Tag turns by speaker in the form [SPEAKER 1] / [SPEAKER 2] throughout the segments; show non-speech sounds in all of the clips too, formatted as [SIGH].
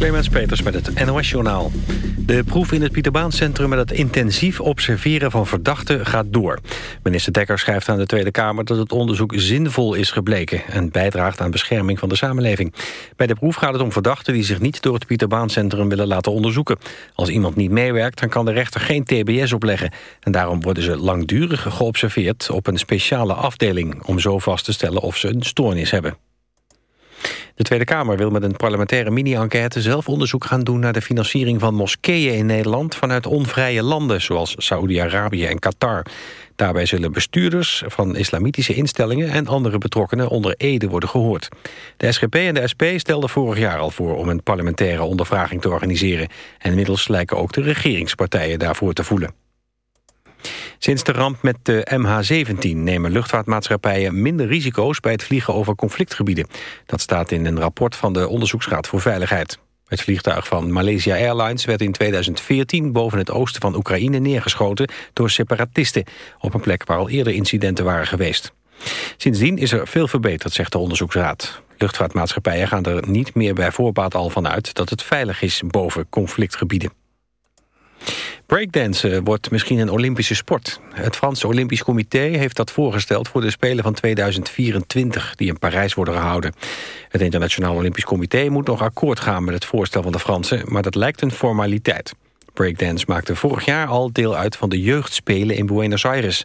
[SPEAKER 1] Clemens Peters met het NOS-journaal. De proef in het Pieterbaancentrum met het intensief observeren van verdachten gaat door. Minister Dekker schrijft aan de Tweede Kamer dat het onderzoek zinvol is gebleken... en bijdraagt aan bescherming van de samenleving. Bij de proef gaat het om verdachten die zich niet door het Pieterbaancentrum willen laten onderzoeken. Als iemand niet meewerkt, dan kan de rechter geen tbs opleggen. En daarom worden ze langdurig geobserveerd op een speciale afdeling... om zo vast te stellen of ze een stoornis hebben. De Tweede Kamer wil met een parlementaire mini-enquête zelf onderzoek gaan doen naar de financiering van moskeeën in Nederland vanuit onvrije landen zoals Saoedi-Arabië en Qatar. Daarbij zullen bestuurders van islamitische instellingen en andere betrokkenen onder Ede worden gehoord. De SGP en de SP stelden vorig jaar al voor om een parlementaire ondervraging te organiseren. En inmiddels lijken ook de regeringspartijen daarvoor te voelen. Sinds de ramp met de MH17 nemen luchtvaartmaatschappijen minder risico's bij het vliegen over conflictgebieden. Dat staat in een rapport van de Onderzoeksraad voor Veiligheid. Het vliegtuig van Malaysia Airlines werd in 2014 boven het oosten van Oekraïne neergeschoten door separatisten, op een plek waar al eerder incidenten waren geweest. Sindsdien is er veel verbeterd, zegt de onderzoeksraad. Luchtvaartmaatschappijen gaan er niet meer bij voorbaat al van uit dat het veilig is boven conflictgebieden. Breakdansen wordt misschien een Olympische sport. Het Franse Olympisch Comité heeft dat voorgesteld voor de Spelen van 2024... die in Parijs worden gehouden. Het Internationaal Olympisch Comité moet nog akkoord gaan met het voorstel van de Fransen... maar dat lijkt een formaliteit. Breakdance maakte vorig jaar al deel uit van de jeugdspelen in Buenos Aires.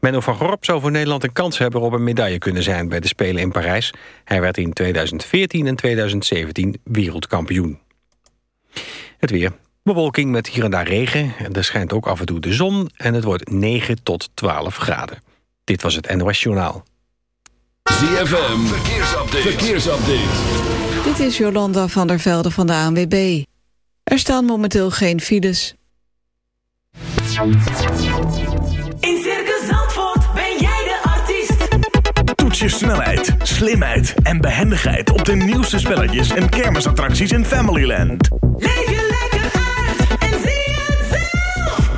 [SPEAKER 1] Menno van Gorp zou voor Nederland een kans hebben op een medaille kunnen zijn bij de Spelen in Parijs. Hij werd in 2014 en 2017 wereldkampioen. Het weer. Bewolking met hier en daar regen. En er schijnt ook af en toe de zon. En het wordt 9 tot 12 graden. Dit was het NOS Journaal.
[SPEAKER 2] ZFM, verkeersupdate. verkeersupdate.
[SPEAKER 3] Dit is Jolanda van der Velde van de ANWB. Er staan momenteel geen files.
[SPEAKER 4] In Circus Zandvoort ben jij de artiest.
[SPEAKER 5] Toets je snelheid, slimheid en behendigheid... op de nieuwste spelletjes en kermisattracties in Familyland.
[SPEAKER 4] Leef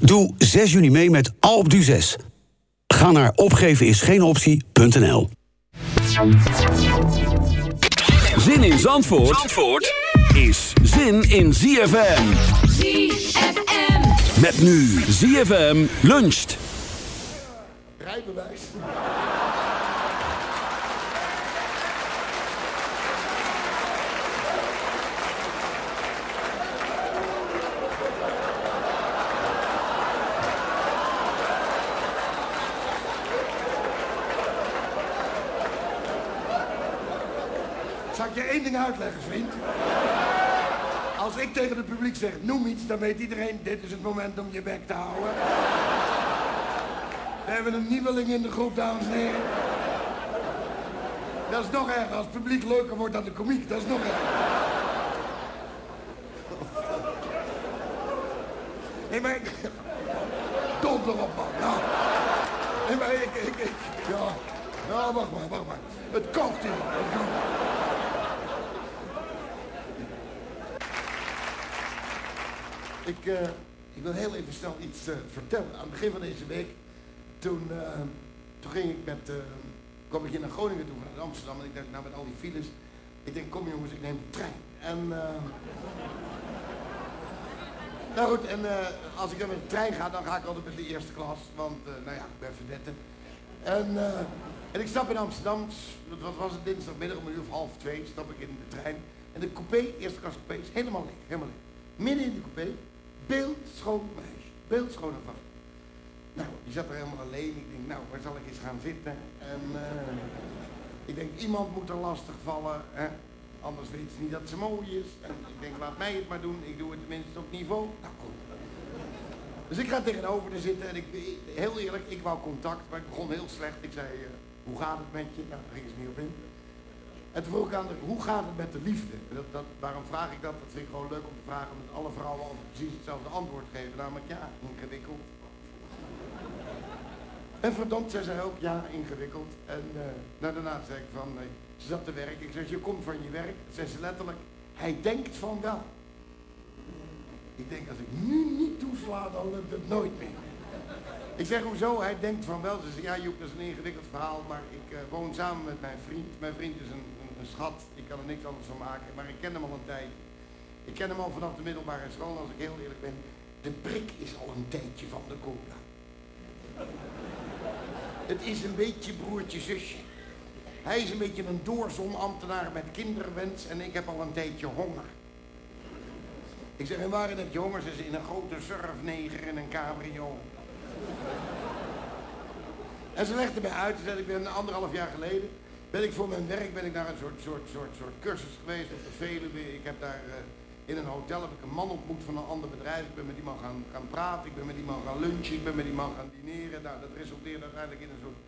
[SPEAKER 6] Doe 6 juni mee met Alpe d'Huez. Ga naar opgevenisgeenoptie.nl
[SPEAKER 2] Zin in Zandvoort, Zandvoort is zin in ZFM.
[SPEAKER 4] ZFM.
[SPEAKER 2] Met nu ZFM luncht.
[SPEAKER 7] Zal ding uitleggen, vriend? Als ik tegen het publiek zeg, noem iets, dan weet iedereen, dit is het moment om je bek te houden. We hebben een nieuweling in de groep, dames en heren. Dat is nog erger. Als het publiek leuker wordt dan de komiek, dat is nog erger. Nee, maar... Donder op, man. Nou. Nee, ik, ik, ik... Ja. Nou, wacht maar, wacht maar. Het kookt man. Het kookt. Ik, eh, ik wil heel even snel iets eh, vertellen. Aan het begin van deze week, toen, eh, toen ging ik met, kwam ik hier naar Groningen toe vanuit Amsterdam. En ik dacht, nou met al die files, ik denk, kom jongens, ik neem de trein. En, [LAUGHS] nou goed, en als ik dan met de trein ga, dan ga ik altijd met de eerste klas. Want, nou ja, ik ben verdette. En, en ik stap in Amsterdam, wat was het, dinsdagmiddag om een uur of half twee, stap ik in de trein. En de coupé, eerste klas coupé, is helemaal leeg, helemaal leeg. Midden in de coupé, beeldschoon meisje, beeldschone vrouw. Nou, die zat er helemaal alleen. Ik denk, nou, waar zal ik eens gaan zitten? En eh, ik denk, iemand moet er lastig vallen. Hè? Anders weet ze niet dat ze mooi is. En ik denk, laat mij het maar doen. Ik doe het tenminste op niveau. Nou, goed. Dus ik ga tegenover haar zitten en ik, heel eerlijk, ik wou contact, maar ik begon heel slecht. Ik zei, eh, hoe gaat het met je? Nou, daar ging ze niet op in. En toen vroeg ik aan haar, hoe gaat het met de liefde? Dat, dat, waarom vraag ik dat? Dat vind ik gewoon leuk om te vragen, omdat alle vrouwen altijd precies hetzelfde antwoord geven. Namelijk, ja, ingewikkeld. En verdomd, zei zij ook, ja, ingewikkeld. En eh, nou, daarna zei ik van, nee, ze zat te werk. Ik zeg, je komt van je werk. Zei ze letterlijk, hij denkt van wel. Ik denk, als ik nu niet toesla, dan lukt het nooit meer. Ik zeg, hoezo? Hij denkt van wel. Ze zei, ja Joep, dat is een ingewikkeld verhaal, maar ik eh, woon samen met mijn vriend. Mijn vriend is een, schat, ik kan er niks anders van maken, maar ik ken hem al een tijd. Ik ken hem al vanaf de middelbare school, als ik heel eerlijk ben. De prik is al een tijdje van de cola. Het is een beetje broertje zusje. Hij is een beetje een doorzonambtenaar met kinderwens en ik heb al een tijdje honger. Ik zeg, en waarin heb je honger? Ze in een grote surfneger in een cabrio. En ze legde mij uit, ze zei, ik ben anderhalf jaar geleden, ben ik voor mijn werk ben ik naar een soort, soort, soort, soort cursus geweest op de Veluwe. Ik heb daar eh, in een hotel heb ik een man ontmoet van een ander bedrijf. Ik ben met die man gaan, gaan praten, ik ben met die man gaan lunchen, ik ben met die man gaan dineren. Nou, dat resulteerde uiteindelijk in een soort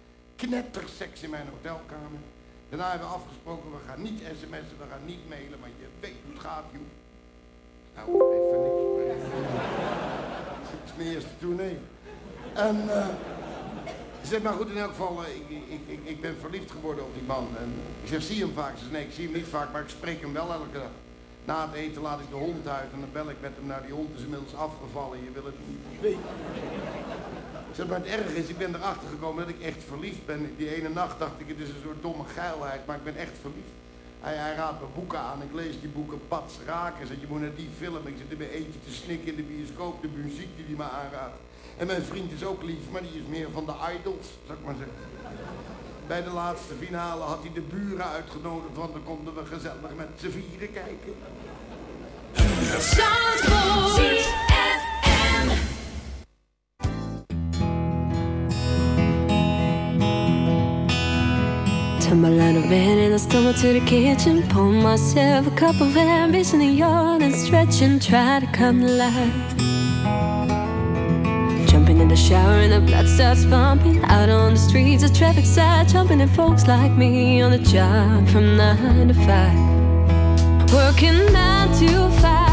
[SPEAKER 7] knetterseks in mijn hotelkamer. Daarna hebben we afgesproken, we gaan niet sms'en, we gaan niet mailen, maar je weet hoe het gaat, joh. Nou, even niks. [LAUGHS] Het is mijn eerste. En, eh, ze zegt, maar goed, in elk geval, eh, ik, ik, ik, ben verliefd geworden op die man. En ik zeg, zie hem vaak? Ze nee, ik zie hem niet vaak, maar ik spreek hem wel elke dag. Na het eten laat ik de hond uit en dan bel ik met hem naar die hond. is inmiddels afgevallen, je wil het niet weten. Zeg, maar het erg is, ik ben erachter gekomen dat ik echt verliefd ben. Die ene nacht dacht ik, het is een soort domme geilheid, maar ik ben echt verliefd. Hij, hij raadt me boeken aan, ik lees die boeken pats raken. Zegt, je moet naar die film, ik zit in mijn eentje te snikken in de bioscoop, de muziek die hij me aanraadt. En mijn vriend is ook lief, maar die is meer van de idols, zou ik maar zeggen. Bij de laatste finale had hij de buren uitgenodigd, want dan konden we gezellig met z'n vieren kijken.
[SPEAKER 8] Tumble out of bed and I stumble to the kitchen. Pour myself a cup of ambition and yawn and stretch and try to come to life. Jumping in the shower and the blood starts pumping. Out on the streets, the traffic side jumping at folks like me on the job from nine to five. Working nine to five.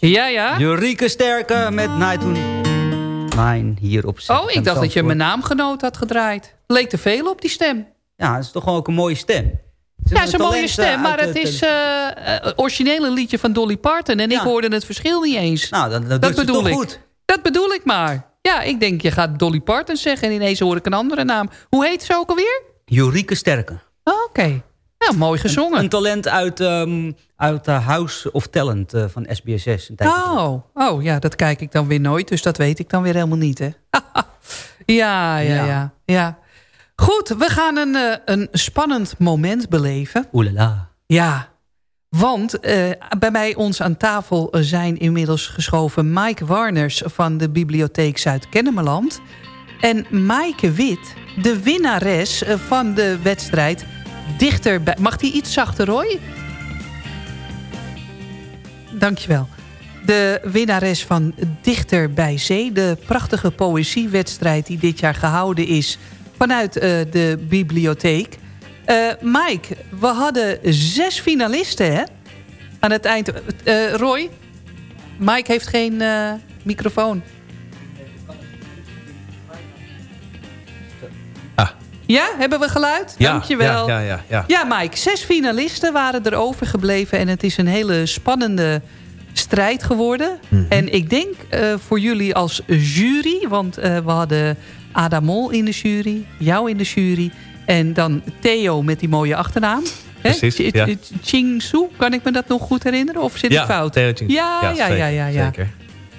[SPEAKER 9] Ja, ja.
[SPEAKER 10] Jurike Sterke met Night Mine hier op
[SPEAKER 9] Oh, ik dacht dat je mijn naamgenoot had gedraaid. Leek te veel op die stem.
[SPEAKER 10] Ja, dat is toch gewoon ook een mooie stem. Het
[SPEAKER 9] Ja, het is een mooie stem,
[SPEAKER 10] eh,
[SPEAKER 9] maar het is eh, eh, originele liedje van Dolly Parton. En ik hoorde het verschil niet eens.
[SPEAKER 10] Nou, dat, dat,
[SPEAKER 9] dat
[SPEAKER 10] doet ze
[SPEAKER 9] bedoel
[SPEAKER 10] toch
[SPEAKER 9] ik.
[SPEAKER 10] goed.
[SPEAKER 9] Dat bedoel ik maar. Ja, ik denk, je gaat Dolly Parton zeggen en ineens hoor ik een andere naam. Hoe heet ze ook alweer?
[SPEAKER 10] Jurike Sterke.
[SPEAKER 9] Oh, Oké. Nou, mooi gezongen.
[SPEAKER 10] Een, een talent uit, ehm uit de House of Talent eh, van SBSS. Een tijdje terug.
[SPEAKER 9] Oh, oh, ja, dat kijk ik dan weer nooit. Dus dat weet ik dan weer helemaal niet, hè? [LAUGHS] ja, ja, ja,
[SPEAKER 10] Ja.
[SPEAKER 9] ja, Goed, we gaan een, eh, een spannend moment beleven.
[SPEAKER 10] Oelala.
[SPEAKER 9] Ja, want eh, bij mij ons aan tafel zijn inmiddels geschoven... Mike Warners van de Bibliotheek Zuid-Kennemerland... en Maaike Wit, de winnares eh, van de wedstrijd Dichterbij... Mag die iets zachter, Roy? Dankjewel. De winnares van Dichter bij Zee. De prachtige poëziewedstrijd die dit jaar gehouden is... vanuit eh, de bibliotheek. Eh, Mike, we hadden zes finalisten, hè? Aan het eind... eh, Roy? Mike heeft geen microfoon. Ja, hebben we geluid?
[SPEAKER 11] Ja,
[SPEAKER 9] Dankjewel.
[SPEAKER 11] ja, ja, ja, ja.
[SPEAKER 9] Ja, Mike, zes finalisten waren er overgebleven... en het is een hele spannende strijd geworden.
[SPEAKER 11] Mhm.
[SPEAKER 9] En ik denk eh, voor jullie als jury... want eh, we hadden Ada Mol in de jury, jou in de jury... en dan Theo met die mooie achternaam.
[SPEAKER 11] Precies, ja.
[SPEAKER 9] Ch- Ching-Su, kan ik me dat nog goed herinneren? Of zit
[SPEAKER 11] ja,
[SPEAKER 9] ik fout?
[SPEAKER 11] Theo Ching.
[SPEAKER 9] Ja, ja, ja,
[SPEAKER 11] zeker,
[SPEAKER 9] ja, ja, ja.
[SPEAKER 11] Zeker.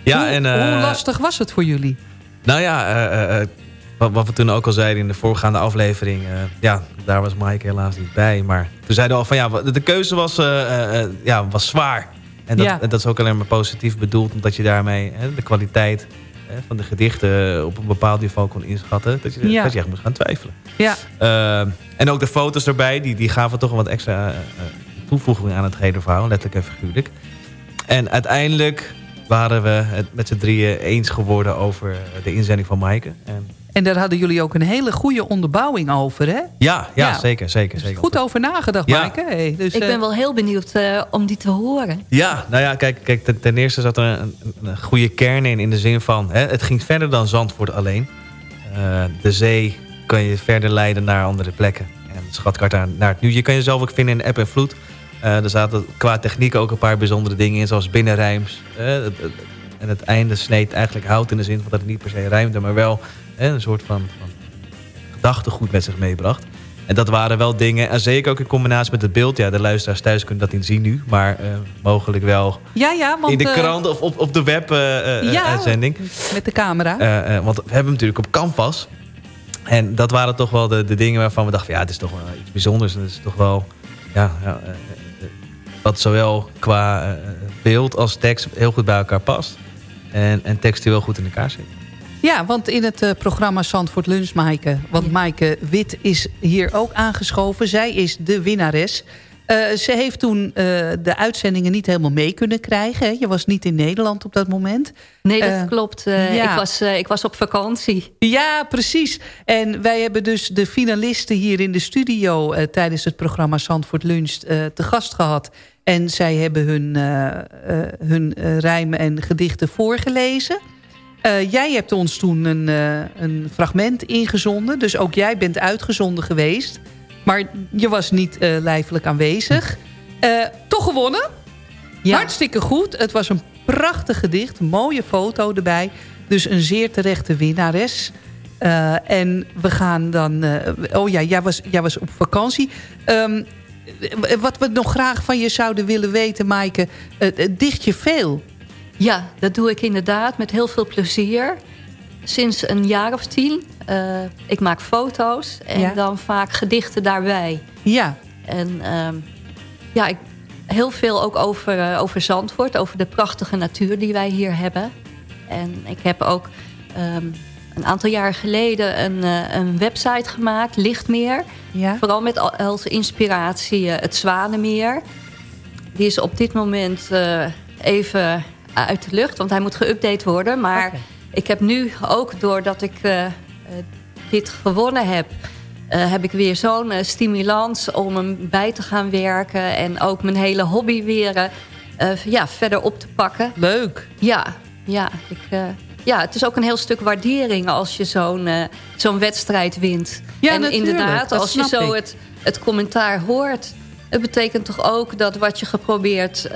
[SPEAKER 11] Ja,
[SPEAKER 9] hoe,
[SPEAKER 11] en, eh,
[SPEAKER 9] hoe lastig was het voor jullie?
[SPEAKER 11] Nou ja, eh, eh, eh, wat, wat we toen ook al zeiden in de voorgaande aflevering. eh, ja, daar was Mike helaas niet bij. Maar toen zeiden we al van ja, de keuze was, eh, eh, ja, was zwaar. En dat,
[SPEAKER 9] Ja.
[SPEAKER 11] dat is ook alleen maar positief bedoeld. Omdat je daarmee hè, de kwaliteit hè, van de gedichten op een bepaald niveau kon inschatten. Dat je,
[SPEAKER 9] Ja.
[SPEAKER 11] dat je echt moest gaan twijfelen.
[SPEAKER 9] Ja.
[SPEAKER 11] En ook de foto's erbij, die, die gaven toch een wat extra toevoeging aan het hele verhaal. Letterlijk en figuurlijk. En uiteindelijk waren we het met z'n drieën eens geworden over de inzending van Maaike. En
[SPEAKER 9] En daar hadden jullie ook een hele goede onderbouwing over, hè?
[SPEAKER 11] ja, ja,
[SPEAKER 9] Ja.
[SPEAKER 11] zeker, zeker, zeker.
[SPEAKER 9] Goed over nagedacht,
[SPEAKER 11] Ja.
[SPEAKER 9] Maaike. Hey, dus,
[SPEAKER 12] ik
[SPEAKER 9] eh,
[SPEAKER 12] ben wel heel benieuwd eh, om die te horen.
[SPEAKER 11] Ja, nou ja, kijk, kijk ten, ten eerste zat er een, goede kern in. In de zin van, hè, het ging verder dan Zandvoort alleen. Eh, de zee kan je verder leiden naar andere plekken. En naar, naar het nu. Je kan jezelf ook vinden in app en vloed. Eh, er zaten qua techniek ook een paar bijzondere dingen in. Zoals binnenrijms. Eh, het- het- en het einde sneed eigenlijk hout in de zin van dat het niet per se rijmde. Maar wel hè, een soort van, van gedachtegoed met zich meebracht. En dat waren wel dingen, en zeker ook in combinatie met het beeld. Ja, de luisteraars thuis kunnen dat niet zien nu. Maar eh, mogelijk wel
[SPEAKER 9] Ja, ja, want...
[SPEAKER 11] in de
[SPEAKER 9] eh,
[SPEAKER 11] krant of op, op de web-uitzending.
[SPEAKER 9] ja, met de camera.
[SPEAKER 11] Eh, eh, want we hebben hem natuurlijk op canvas. En dat waren toch wel de, de dingen waarvan we dachten... ja, het is toch wel iets bijzonders. En het is toch wel... Ja, ja, eh, eh, wat zowel qua eh, beeld als tekst heel goed bij elkaar past. En, en textueel goed in elkaar zit.
[SPEAKER 9] Ja, want in het eh, programma Zandvoort Lunch, Maaike... want Maaike Wit is hier ook aangeschoven. Zij is de winnares. Eh, ze heeft toen eh, de uitzendingen niet helemaal mee kunnen krijgen. hè. Je was niet in Nederland op dat moment.
[SPEAKER 12] Nee, dat klopt. Eh,
[SPEAKER 9] ja.
[SPEAKER 12] ik, was, eh, ik was op vakantie.
[SPEAKER 9] Ja, precies. En wij hebben dus de finalisten hier in de studio... eh, tijdens het programma Zandvoort Lunch eh, te gast gehad. En zij hebben hun, eh, eh, hun eh, rijmen en gedichten voorgelezen. Jij hebt ons toen een, een fragment ingezonden. Dus ook jij bent uitgezonden geweest. Maar je was niet lijfelijk aanwezig. Toch gewonnen. Hartstikke goed. Het was een prachtig gedicht. Mooie foto erbij. Dus een zeer terechte winnares. Uh, en we gaan dan... Uh, oh ja, jij was, jij was op vakantie. Um, wat we nog graag van je zouden willen weten, Maaike... Uh, dicht je veel?
[SPEAKER 12] Ja, dat doe ik inderdaad met heel veel plezier. Sinds een jaar of tien. ik maak foto's en ja. dan vaak gedichten daarbij.
[SPEAKER 9] Ja.
[SPEAKER 12] En um, ja, ik, heel veel ook over, over Zandvoort. Over de prachtige natuur die wij hier hebben. En ik heb ook... Um, een aantal jaar geleden een, uh, een website gemaakt, Lichtmeer.
[SPEAKER 9] Ja.
[SPEAKER 12] Vooral met als inspiratie uh, het Zwanenmeer. Die is op dit moment uh, even uit de lucht, want hij moet geüpdate worden. Maar okay. ik heb nu ook, doordat ik dit gewonnen heb... heb ik weer zo'n stimulans om hem bij te gaan werken... en ook mijn hele hobby weer ja, verder op te pakken.
[SPEAKER 9] Leuk.
[SPEAKER 12] Ja, ja ik ja, het is ook een heel stuk waardering als je zo'n uh, zo'n wedstrijd wint.
[SPEAKER 9] Ja,
[SPEAKER 12] en
[SPEAKER 9] natuurlijk,
[SPEAKER 12] inderdaad, als je zo
[SPEAKER 9] ik.
[SPEAKER 12] het, het commentaar hoort... het betekent toch ook dat wat je geprobeerd uh,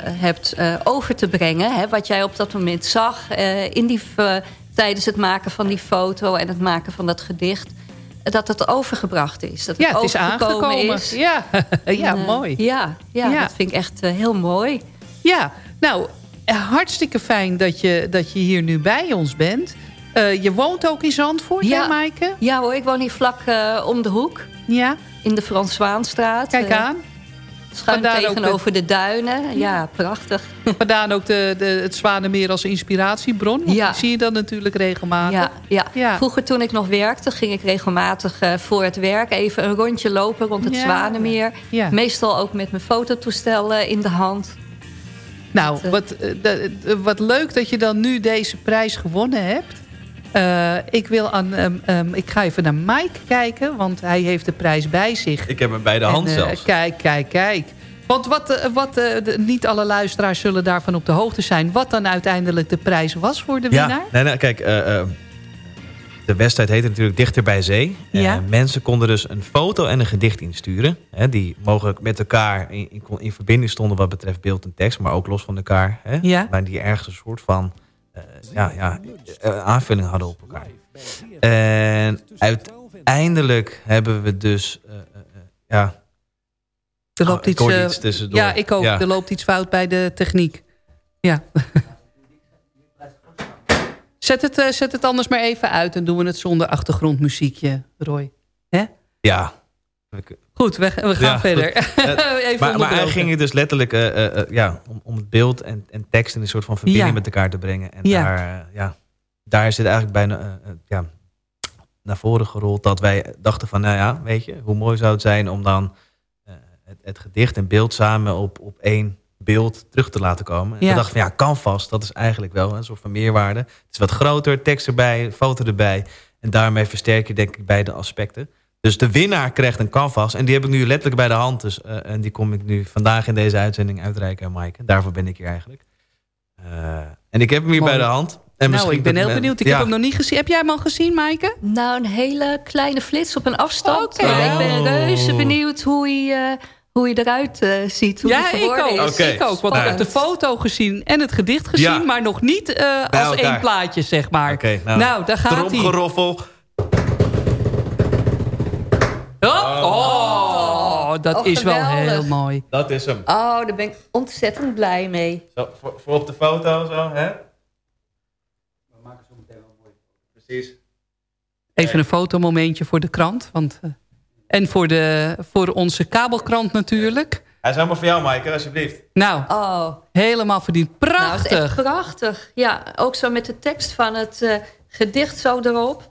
[SPEAKER 12] hebt uh, over te brengen... Hè, wat jij op dat moment zag in die, tijdens het maken van die foto... en het maken van dat gedicht dat het overgebracht is. Dat het,
[SPEAKER 9] ja, het is aangekomen.
[SPEAKER 12] Is.
[SPEAKER 9] Ja, [LAUGHS] ja
[SPEAKER 12] en,
[SPEAKER 9] mooi.
[SPEAKER 12] Ja, ja, ja, dat vind ik echt heel mooi.
[SPEAKER 9] Ja, nou, hartstikke fijn dat je, dat je hier nu bij ons bent. Uh, je woont ook in Zandvoort,
[SPEAKER 12] ja.
[SPEAKER 9] hè Maaike?
[SPEAKER 12] Ja hoor, ik woon hier vlak uh, om de hoek.
[SPEAKER 9] Ja.
[SPEAKER 12] In de Frans Zwaanstraat.
[SPEAKER 9] Kijk
[SPEAKER 12] uh,
[SPEAKER 9] aan.
[SPEAKER 12] Schuin tegenover de... de... duinen. Ja, prachtig. [LAUGHS]
[SPEAKER 9] Vandaan ook de, de, het Zwanenmeer als inspiratiebron.
[SPEAKER 12] Ja.
[SPEAKER 9] die zie je dan natuurlijk regelmatig.
[SPEAKER 12] Ja, ja.
[SPEAKER 9] ja.
[SPEAKER 12] Vroeger toen ik nog werkte, ging ik regelmatig voor het werk... even een rondje lopen rond het Zwanenmeer. Meestal ook met mijn fototoestel in de hand.
[SPEAKER 9] Nou, wat, wat leuk dat je dan nu deze prijs gewonnen hebt. Uh, ik, wil aan, um, um, ik ga even naar Mike kijken, want hij heeft de prijs bij zich.
[SPEAKER 11] Ik heb hem bij de hand
[SPEAKER 9] en, uh,
[SPEAKER 11] zelfs.
[SPEAKER 9] Kijk, kijk, kijk. Want wat, wat uh, de, niet alle luisteraars zullen daarvan op de hoogte zijn... wat dan uiteindelijk de prijs was voor de winnaar?
[SPEAKER 11] Ja, nee, nee, kijk, de wedstrijd heette natuurlijk Dichter bij Zee.
[SPEAKER 9] Ja.
[SPEAKER 11] En mensen konden dus een foto en een gedicht insturen. Hè, die mogelijk met elkaar in, in, in, verbinding stonden wat betreft beeld en tekst. Maar ook los van elkaar. Hè,
[SPEAKER 9] ja.
[SPEAKER 11] Maar die ergens een soort van uh, ja, ja, aanvulling hadden op elkaar. En uiteindelijk hebben we dus... Uh, ja,
[SPEAKER 9] er loopt
[SPEAKER 11] oh,
[SPEAKER 9] iets,
[SPEAKER 11] iets tussendoor.
[SPEAKER 9] Ja, ik ook.
[SPEAKER 11] Ja.
[SPEAKER 9] Er loopt iets fout bij de techniek. Ja. [LAUGHS] Zet het, uh, zet het anders maar even uit. En doen we het zonder achtergrondmuziekje, Roy. Hè?
[SPEAKER 11] Ja.
[SPEAKER 9] Goed, we, we gaan
[SPEAKER 11] ja,
[SPEAKER 9] verder. [LAUGHS]
[SPEAKER 11] even maar, maar hij ging het dus letterlijk uh, uh, ja, om, om het beeld en, en tekst in een soort van verbinding
[SPEAKER 9] Ja.
[SPEAKER 11] met elkaar te brengen. En
[SPEAKER 9] Ja.
[SPEAKER 11] daar, ja, daar is het eigenlijk bijna ja, naar voren gerold dat wij dachten van, nou ja, weet je, hoe mooi zou het zijn om dan het, het gedicht en beeld samen op, op één beeld terug te laten komen. En
[SPEAKER 9] Ja.
[SPEAKER 11] dachten van ja, kan vast. Dat is eigenlijk wel een soort van meerwaarde. Het is wat groter, tekst erbij, foto erbij. En daarmee versterk je denk ik beide aspecten. Dus de winnaar krijgt een canvas. En die heb ik nu letterlijk bij de hand. Dus, uh, en die kom ik nu vandaag in deze uitzending uitreiken aan Maaike. Daarvoor ben ik hier eigenlijk. Uh, en ik heb hem hier
[SPEAKER 9] Mooi.
[SPEAKER 11] bij de hand. En
[SPEAKER 9] nou, ik ben heel benieuwd. Ik
[SPEAKER 11] ja.
[SPEAKER 9] heb hem nog niet gezien. Heb jij hem al gezien, Maaike?
[SPEAKER 12] Nou, een hele kleine flits op een afstand. Ik ben
[SPEAKER 11] Oh.
[SPEAKER 12] reuze benieuwd hoe hij, uh, hoe hij eruit uh, ziet. Hoe
[SPEAKER 9] Ja, ik ook. Ik ook. Want ik heb de foto gezien en het gedicht gezien.
[SPEAKER 11] Ja.
[SPEAKER 9] Maar nog niet uh, als
[SPEAKER 11] elkaar.
[SPEAKER 9] één plaatje, zeg maar.
[SPEAKER 11] Oké, nou,
[SPEAKER 9] nou, daar gaat hij.
[SPEAKER 11] Tromgeroffel.
[SPEAKER 9] Oh, oh, dat
[SPEAKER 12] Oh,
[SPEAKER 9] is wel heel mooi.
[SPEAKER 11] Dat is hem.
[SPEAKER 12] Oh, daar ben ik ontzettend blij mee.
[SPEAKER 11] Zo, voor, voor op de foto zo, hè? We maken zo meteen wel mooi. Precies.
[SPEAKER 9] Even een fotomomentje voor de krant. Want, uh, en voor, de, voor onze kabelkrant natuurlijk.
[SPEAKER 11] Hij is helemaal voor jou, Maaike, alsjeblieft.
[SPEAKER 9] Nou,
[SPEAKER 12] Oh,
[SPEAKER 9] helemaal verdiend.
[SPEAKER 12] nou, echt
[SPEAKER 9] Prachtig.
[SPEAKER 12] prachtig. Ja, ook zo met de tekst van het uh, gedicht zo erop.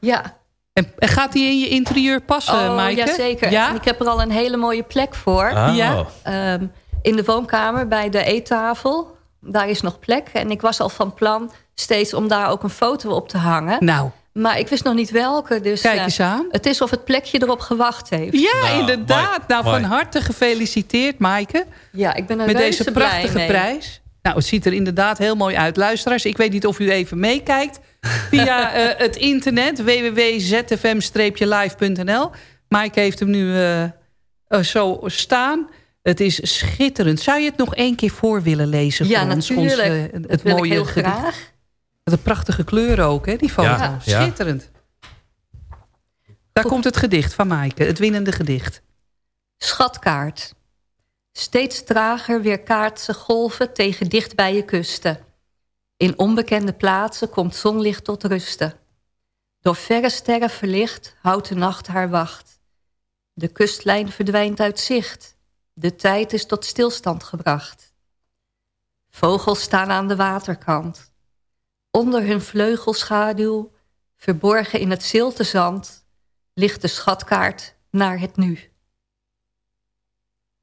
[SPEAKER 12] Ja,
[SPEAKER 9] en, en gaat die in je interieur passen,
[SPEAKER 12] oh,
[SPEAKER 9] Maaike?
[SPEAKER 12] ja zeker.
[SPEAKER 9] Ja?
[SPEAKER 12] En ik heb er al een hele mooie plek voor.
[SPEAKER 11] Ah.
[SPEAKER 9] Ja.
[SPEAKER 12] Ehm, in de woonkamer bij de eettafel. Daar is nog plek. En ik was al van plan steeds om daar ook een foto op te hangen.
[SPEAKER 9] Nou,
[SPEAKER 12] Maar ik wist nog niet welke. Dus
[SPEAKER 9] kijk
[SPEAKER 12] eh,
[SPEAKER 9] eens aan.
[SPEAKER 12] het is of het plekje erop gewacht heeft.
[SPEAKER 9] Ja,
[SPEAKER 11] Nou,
[SPEAKER 9] inderdaad.
[SPEAKER 11] mooi,
[SPEAKER 9] nou, van
[SPEAKER 11] mooi.
[SPEAKER 9] harte gefeliciteerd, Maaike.
[SPEAKER 12] Ja, ik ben er
[SPEAKER 9] Met deze prachtige
[SPEAKER 12] blij mee.
[SPEAKER 9] prijs. Nou, het ziet er inderdaad heel mooi uit. Luisteraars, ik weet niet of u even meekijkt. Via [LAUGHS] eh, het internet, www.zfm-live.nl. Maaike heeft hem nu eh, eh, zo staan. Het is schitterend. Zou je het nog één keer voor willen lezen
[SPEAKER 12] Ja,
[SPEAKER 9] voor
[SPEAKER 12] natuurlijk.
[SPEAKER 9] Ons,
[SPEAKER 12] Dat
[SPEAKER 9] het
[SPEAKER 12] wil
[SPEAKER 9] mooie
[SPEAKER 12] ik heel
[SPEAKER 9] gedicht?
[SPEAKER 12] graag.
[SPEAKER 9] Wat een prachtige kleuren ook, hè, die foto.
[SPEAKER 11] Ja, ja.
[SPEAKER 9] Schitterend. Daar komt het gedicht van Maaike, het winnende gedicht.
[SPEAKER 12] Schatkaart. Steeds trager weerkaatsen golven tegen dichtbije kusten. In onbekende plaatsen komt zonlicht tot rusten. Door verre sterren verlicht houdt de nacht haar wacht. De kustlijn verdwijnt uit zicht. De tijd is tot stilstand gebracht. Vogels staan aan de waterkant. Onder hun vleugelschaduw, verborgen in het zilte zand... ligt de schatkaart naar het nu.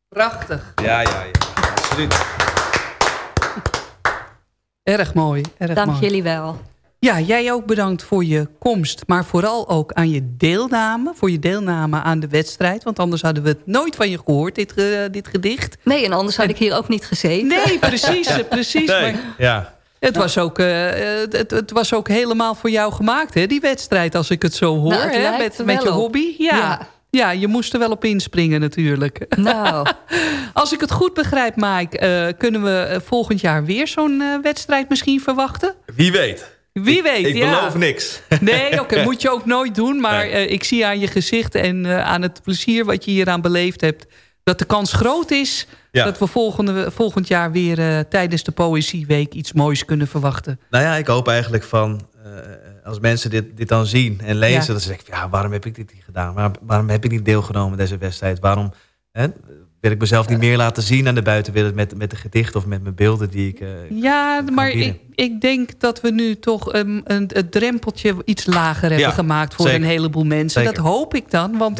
[SPEAKER 9] Prachtig.
[SPEAKER 11] Ja, ja, ja. Absoluut.
[SPEAKER 9] Erg mooi. Erg
[SPEAKER 12] Dank
[SPEAKER 9] mooi.
[SPEAKER 12] jullie wel.
[SPEAKER 9] Ja, jij ook bedankt voor je komst. Maar vooral ook aan je deelname. Voor je deelname aan de wedstrijd. Want anders hadden we het nooit van je gehoord, dit, eh, dit gedicht.
[SPEAKER 12] Nee, en anders had ik hier ook niet gezeten.
[SPEAKER 9] Nee, precies. [LAUGHS] eh, precies.
[SPEAKER 11] Nee,
[SPEAKER 9] Maar
[SPEAKER 11] ja.
[SPEAKER 9] Het, was ook, eh, het, het was ook helemaal voor jou gemaakt, hè, die wedstrijd. Als ik het zo hoor,
[SPEAKER 12] Nou, het
[SPEAKER 9] hè,
[SPEAKER 12] lijkt
[SPEAKER 9] met, met je
[SPEAKER 12] op.
[SPEAKER 9] hobby. Ja.
[SPEAKER 12] Ja.
[SPEAKER 9] ja. je moest er wel op inspringen natuurlijk.
[SPEAKER 12] Nou, [LAUGHS]
[SPEAKER 9] Als ik het goed begrijp, Mike... eh, kunnen we eh, volgend jaar weer zo'n eh, wedstrijd misschien verwachten?
[SPEAKER 11] Wie weet.
[SPEAKER 9] Wie weet,
[SPEAKER 11] Ik
[SPEAKER 9] ja.
[SPEAKER 11] beloof niks. [LAUGHS]
[SPEAKER 9] Nee, oké, [LAUGHS] moet je ook nooit doen. Maar eh, ik zie aan je gezicht en eh, aan het plezier wat je hieraan beleefd hebt... dat de kans groot is
[SPEAKER 11] Ja.
[SPEAKER 9] dat we volgende, volgend jaar weer eh, tijdens de Poëzieweek iets moois kunnen verwachten.
[SPEAKER 11] Nou ja, ik hoop eigenlijk van... eh, als mensen dit, dit dan zien en lezen...
[SPEAKER 9] Ja.
[SPEAKER 11] dat ze denken, ja, waarom heb ik dit niet gedaan? Waar- waarom heb ik niet deelgenomen aan deze wedstrijd? Waarom hè, wil ik mezelf niet meer laten zien aan de buitenwereld... met, met de gedichten of met mijn beelden die ik... eh,
[SPEAKER 9] Ja, maar ik, ik denk dat we nu toch een, het drempeltje iets lager hebben
[SPEAKER 11] Ja,
[SPEAKER 9] gemaakt... voor
[SPEAKER 11] zeker.
[SPEAKER 9] een heleboel mensen.
[SPEAKER 11] Zeker.
[SPEAKER 9] Dat hoop ik dan, want...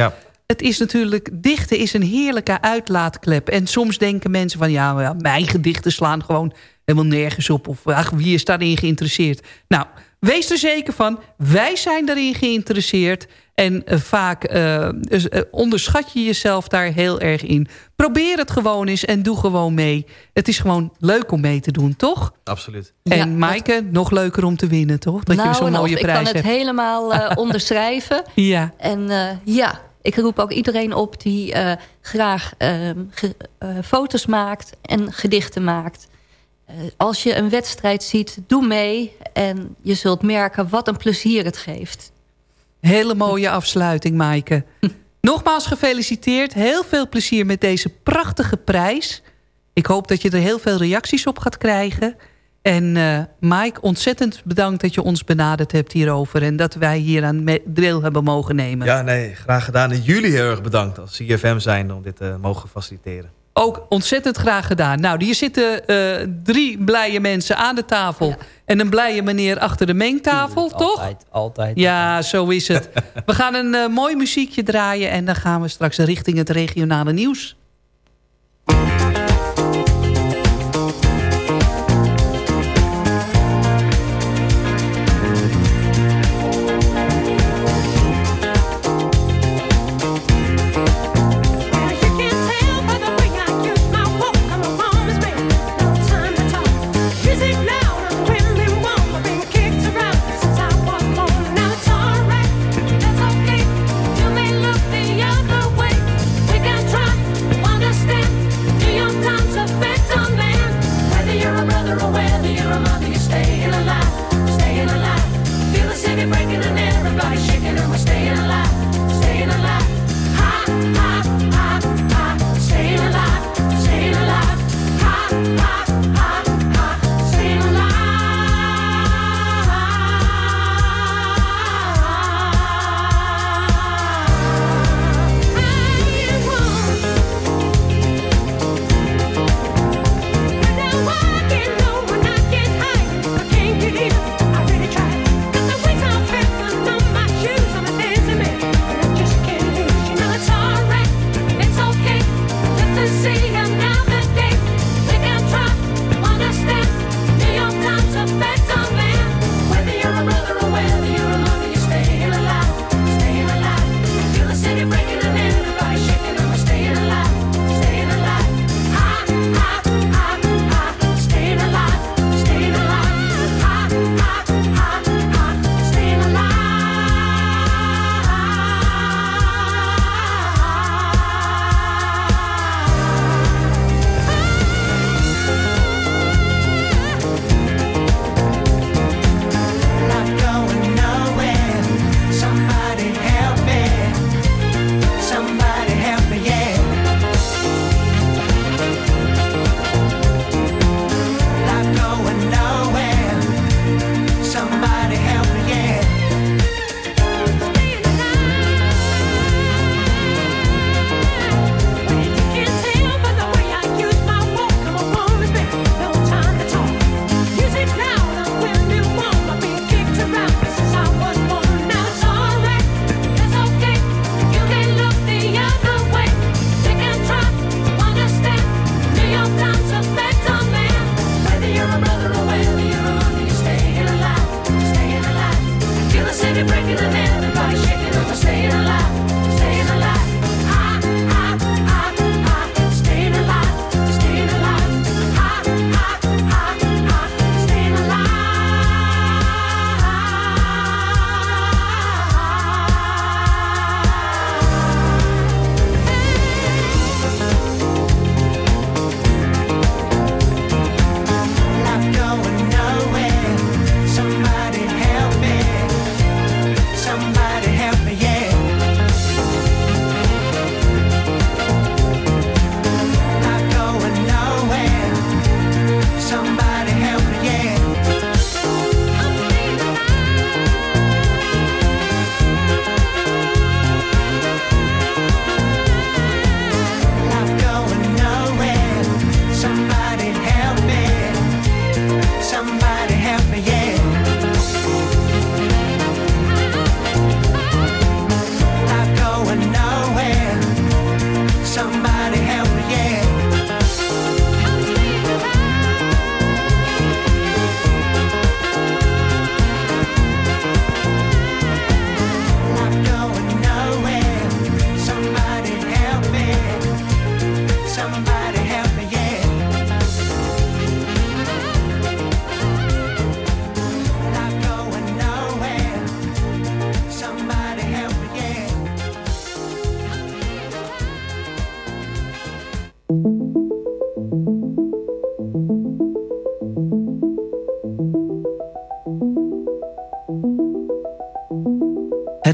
[SPEAKER 9] Het is natuurlijk, dichten is een heerlijke uitlaatklep. En soms denken mensen van, ja, ja, mijn gedichten slaan gewoon helemaal nergens op. Of ach, wie is daarin geïnteresseerd? Nou, wees er zeker van, wij zijn daarin geïnteresseerd. En eh, vaak eh, dus, eh, onderschat je jezelf daar heel erg in. Probeer het gewoon eens en doe gewoon mee. Het is gewoon leuk om mee te doen, toch?
[SPEAKER 11] Absoluut.
[SPEAKER 9] En
[SPEAKER 12] Ja,
[SPEAKER 9] Maaike, nog leuker om te winnen, toch? Dat
[SPEAKER 12] nou,
[SPEAKER 9] je zo'n
[SPEAKER 12] en of,
[SPEAKER 9] mooie
[SPEAKER 12] ik kan
[SPEAKER 9] prijs
[SPEAKER 12] het
[SPEAKER 9] hebt.
[SPEAKER 12] helemaal eh, [LAUGHS] onderschrijven.
[SPEAKER 9] Ja.
[SPEAKER 12] En eh, ja, ik roep ook iedereen op die eh, graag ehm, ge- eh, foto's maakt en gedichten maakt. Eh, als je een wedstrijd ziet, doe mee. En je zult merken wat een plezier het geeft.
[SPEAKER 9] Hele mooie afsluiting, Maaike. [LAUGHS] Nogmaals gefeliciteerd. Heel veel plezier met deze prachtige prijs. Ik hoop dat je er heel veel reacties op gaat krijgen. En eh Mike, ontzettend bedankt dat je ons benaderd hebt hierover... en dat wij hier aan deel hebben mogen nemen.
[SPEAKER 11] Ja, nee, graag gedaan. En jullie heel erg bedankt als CFM zijn om dit te mogen faciliteren.
[SPEAKER 9] Ook ontzettend graag gedaan. Nou, hier zitten eh, drie blije mensen aan de tafel... en een blije meneer achter de mengtafel, toch?
[SPEAKER 10] Altijd, altijd.
[SPEAKER 9] Ja, zo is het. We gaan een eh, mooi muziekje draaien... en dan gaan we straks richting het regionale nieuws.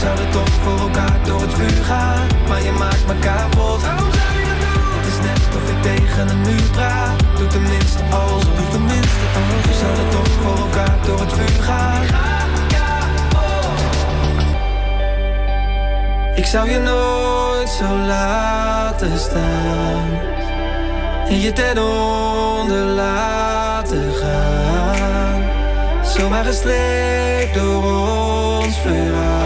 [SPEAKER 13] Zouden toch voor elkaar door het vuur gaan. Maar je maakt me kapot. Waarom zou je dat doen? Het is net of ik tegen een muur praat. Doe tenminste alsof. Doe tenminste alsof. We zouden toch voor elkaar door het vuur gaan. Ik zou je nooit zo laten staan. En je ten onder laten gaan. Zomaar gestreept door ons verhaal.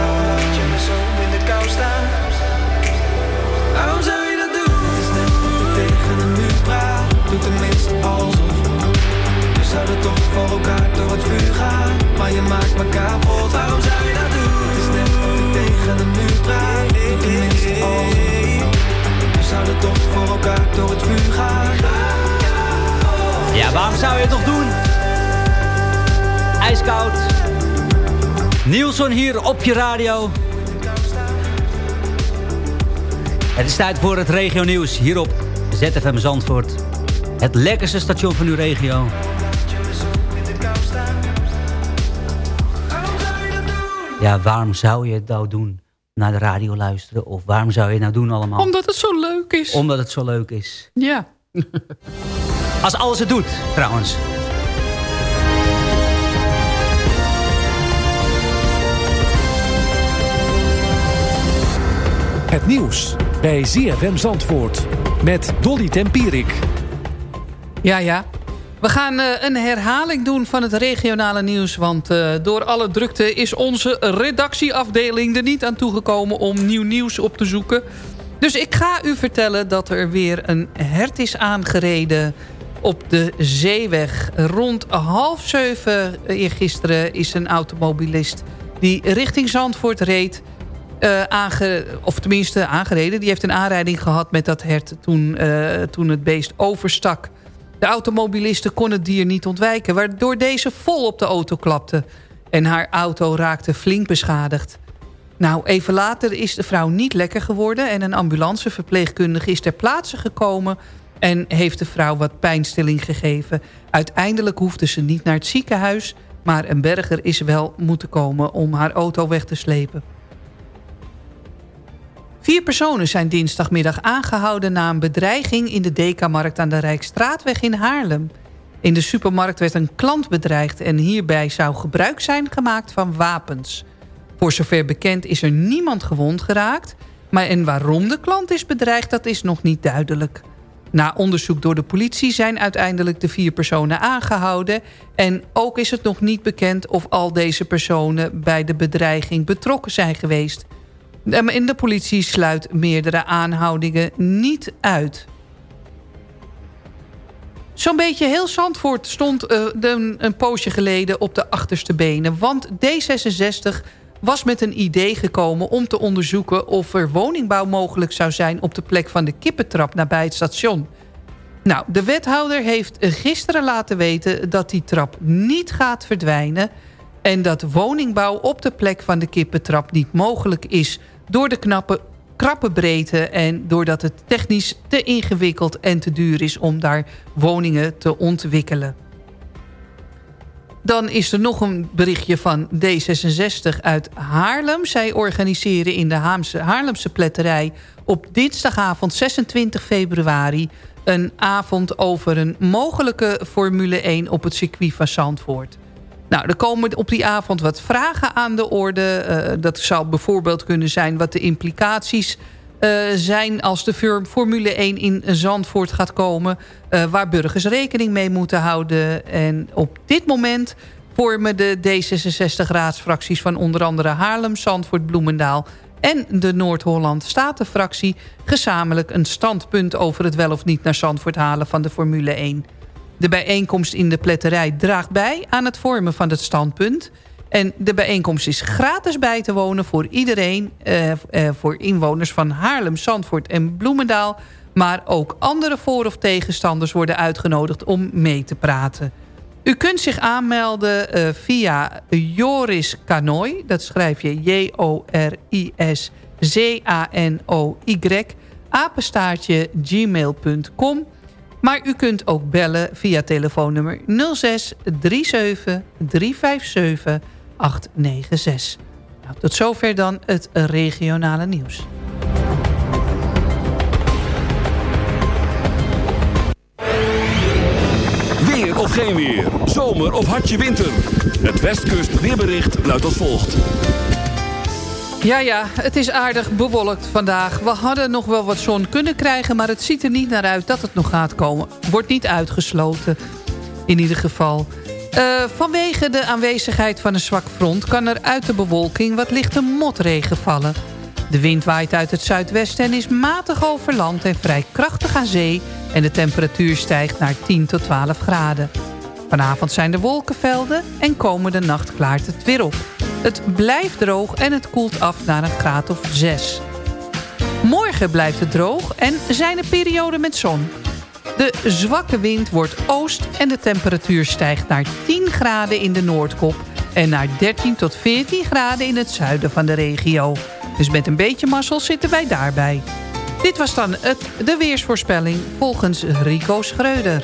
[SPEAKER 13] Zouden toch voor elkaar door het vuur gaan. Maar je maakt me kapot. Waarom zou je dat doen? Het is net of ik tegen een muur praat. Tenminste alsof. We zouden toch voor elkaar door het vuur gaan.
[SPEAKER 10] Ja, waarom zou je het nog doen? Ijskoud. Nielsen hier op je radio. Het is tijd voor het regio nieuws hier op ZFM Zandvoort. Het lekkerste station van uw regio. Ja, waarom zou je het nou doen? Naar de radio luisteren? Of waarom zou je het nou doen allemaal?
[SPEAKER 9] Omdat het zo leuk is.
[SPEAKER 10] Omdat het zo leuk is.
[SPEAKER 9] Ja. [LAUGHS]
[SPEAKER 10] Als alles het doet, trouwens.
[SPEAKER 14] Het nieuws bij ZFM Zandvoort met Dolly Tempierik.
[SPEAKER 9] Ja, ja. We gaan eh, een herhaling doen van het regionale nieuws... want eh, door alle drukte is onze redactieafdeling er niet aan toegekomen... om nieuw nieuws op te zoeken. Dus ik ga u vertellen dat er weer een hert is aangereden op de zeeweg. Rond half zeven eergisteren is een automobilist die richting Zandvoort reed... eh, aange, of tenminste aangereden. Die heeft een aanrijding gehad met dat hert toen, eh, toen het beest overstak. De automobiliste kon het dier niet ontwijken... waardoor deze vol op de auto klapte. En haar auto raakte flink beschadigd. Nou, even later is de vrouw niet lekker geworden... en een ambulanceverpleegkundige is ter plaatse gekomen... en heeft de vrouw wat pijnstilling gegeven. Uiteindelijk hoefde ze niet naar het ziekenhuis... maar een berger is wel moeten komen om haar auto weg te slepen. Vier personen zijn dinsdagmiddag aangehouden... na een bedreiging in de Dekamarkt aan de Rijkstraatweg in Haarlem. In de supermarkt werd een klant bedreigd... en hierbij zou gebruik zijn gemaakt van wapens. Voor zover bekend is er niemand gewond geraakt... maar en waarom de klant is bedreigd, dat is nog niet duidelijk. Na onderzoek door de politie zijn uiteindelijk de vier personen aangehouden... en ook is het nog niet bekend of al deze personen bij de bedreiging betrokken zijn geweest. En de politie sluit meerdere aanhoudingen niet uit. Zo'n beetje heel Zandvoort stond een, een poosje geleden op de achterste benen. Want D66 was met een idee gekomen om te onderzoeken... of er woningbouw mogelijk zou zijn op de plek van de kippentrap nabij het station. Nou, de wethouder heeft gisteren laten weten dat die trap niet gaat verdwijnen... en dat woningbouw op de plek van de kippentrap niet mogelijk is... door de knappe, krappe breedte en doordat het technisch te ingewikkeld en te duur is... om daar woningen te ontwikkelen. Dan is er nog een berichtje van D66 uit Haarlem. Zij organiseren in de Haamse, Haarlemse pletterij op dinsdagavond 26 februari... een avond over een mogelijke Formule 1 op het circuit van Zandvoort. Nou, er komen op die avond wat vragen aan de orde. Uh, dat zou bijvoorbeeld kunnen zijn wat de implicaties uh, zijn... als de Formule 1 in Zandvoort gaat komen... Uh, waar burgers rekening mee moeten houden. En op dit moment vormen de D66-raadsfracties... van onder andere Haarlem, Zandvoort, Bloemendaal... en de Noord-Holland-Statenfractie... gezamenlijk een standpunt over het wel of niet naar Zandvoort halen van de Formule 1... De bijeenkomst in de pletterij draagt bij aan het vormen van het standpunt. En de bijeenkomst is gratis bij te wonen voor iedereen. Eh, eh, voor inwoners van Haarlem, Zandvoort en Bloemendaal. Maar ook andere voor- of tegenstanders worden uitgenodigd om mee te praten. U kunt zich aanmelden uh, via Joris Canoy. Dat schrijf je J-O-R-I-S-Z-A-N-O-Y. Apenstaartje gmail.com. Maar u kunt ook bellen via telefoonnummer 06 37 357 896. Nou, tot zover dan het regionale nieuws.
[SPEAKER 2] Weer of geen weer, zomer of hartje winter. Het Westkust weerbericht luidt als volgt.
[SPEAKER 9] Ja, ja, het is aardig bewolkt vandaag. We hadden nog wel wat zon kunnen krijgen... maar het ziet er niet naar uit dat het nog gaat komen. Wordt niet uitgesloten, in ieder geval. Uh, vanwege de aanwezigheid van een zwak front... kan er uit de bewolking wat lichte motregen vallen. De wind waait uit het zuidwesten en is matig over land... en vrij krachtig aan zee... en de temperatuur stijgt naar 10 tot 12 graden. Vanavond zijn de wolkenvelden en komende nacht klaart het weer op. Het blijft droog en het koelt af naar een graad of 6. Morgen blijft het droog en zijn er perioden met zon. De zwakke wind wordt oost en de temperatuur stijgt naar 10 graden in de Noordkop... en naar 13 tot 14 graden in het zuiden van de regio. Dus met een beetje mazzel zitten wij daarbij. Dit was dan het, de weersvoorspelling volgens Rico Schreuder.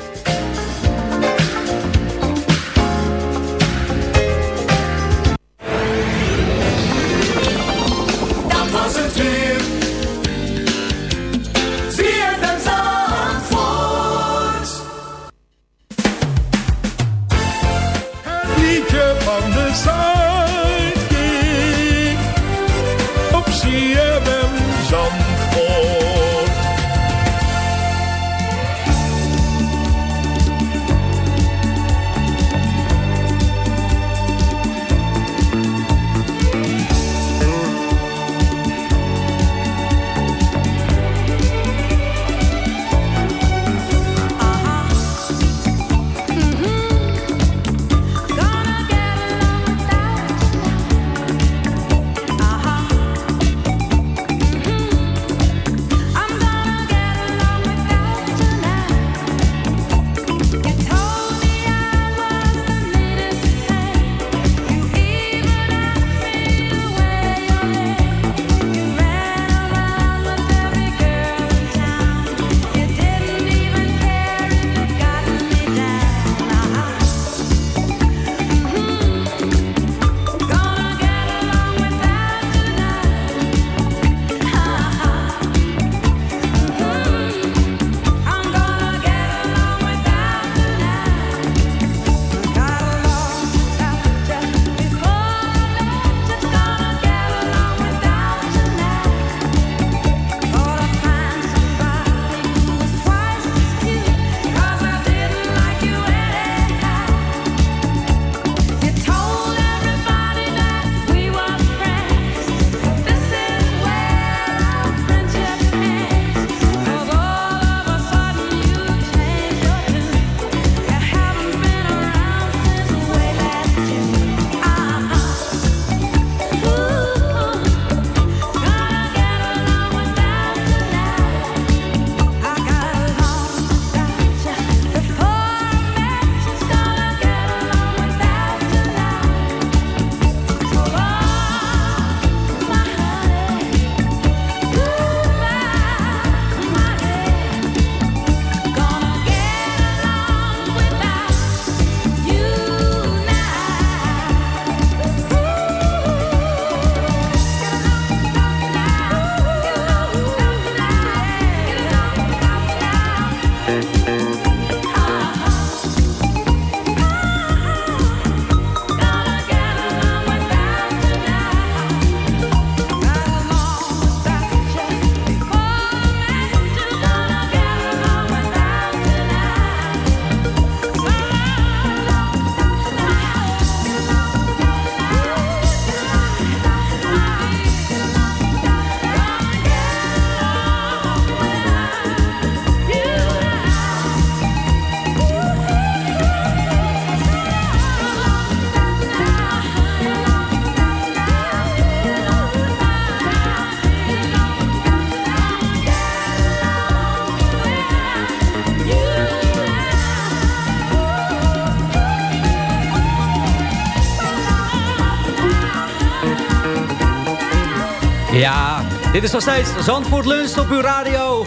[SPEAKER 10] Dit is nog steeds Zandvoort Lunch op uw radio.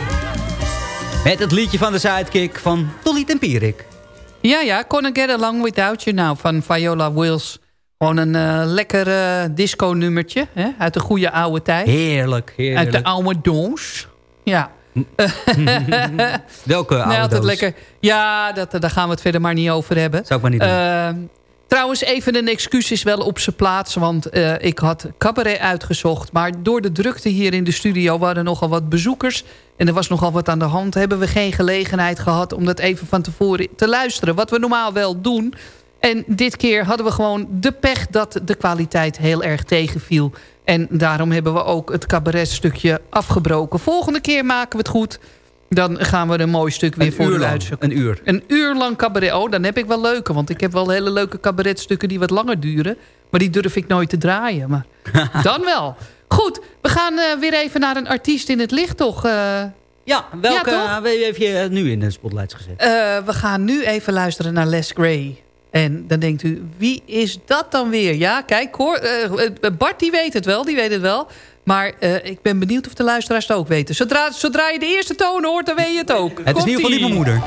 [SPEAKER 10] Met het liedje van de sidekick van Dolly Tempierik.
[SPEAKER 9] Ja, ja, Gonna Get Along Without You Now van Viola Wills. Gewoon een uh, lekker uh, disco-nummertje uit de goede oude tijd.
[SPEAKER 10] Heerlijk, heerlijk.
[SPEAKER 9] Uit de oude doos. Ja. [LAUGHS]
[SPEAKER 10] Welke oude
[SPEAKER 9] nee,
[SPEAKER 10] doos?
[SPEAKER 9] lekker. Ja, dat, daar gaan we het verder maar niet over hebben.
[SPEAKER 10] Zou ik maar niet doen.
[SPEAKER 9] Uh, trouwens, even een excuus is wel op zijn plaats. Want uh, ik had cabaret uitgezocht. Maar door de drukte hier in de studio waren nogal wat bezoekers. En er was nogal wat aan de hand. Hebben we geen gelegenheid gehad om dat even van tevoren te luisteren. Wat we normaal wel doen. En dit keer hadden we gewoon de pech dat de kwaliteit heel erg tegenviel. En daarom hebben we ook het cabaretstukje afgebroken. Volgende keer maken we het goed. Dan gaan we een mooi stuk weer
[SPEAKER 10] een
[SPEAKER 9] voor u uitzoeken.
[SPEAKER 10] Een uur.
[SPEAKER 9] Een uur lang cabaret. Oh, dan heb ik wel leuke. Want ik heb wel hele leuke cabaretstukken die wat langer duren. Maar die durf ik nooit te draaien. Maar [LAUGHS] dan wel. Goed, we gaan uh, weer even naar een artiest in het licht, toch? Uh,
[SPEAKER 10] ja, welke
[SPEAKER 9] ja,
[SPEAKER 10] uh, heb je nu in de spotlights gezet?
[SPEAKER 9] we gaan nu even luisteren naar Les Gray. En dan denkt u, wie is dat dan weer? Ja, kijk hoor, Bart die weet het wel, die weet het wel. Maar uh, ik ben benieuwd of de luisteraars het ook weten. Zodra, zodra je de eerste toon hoort, dan weet je het ook.
[SPEAKER 10] Het is in ieder geval niet mijn [LAUGHS] moeder.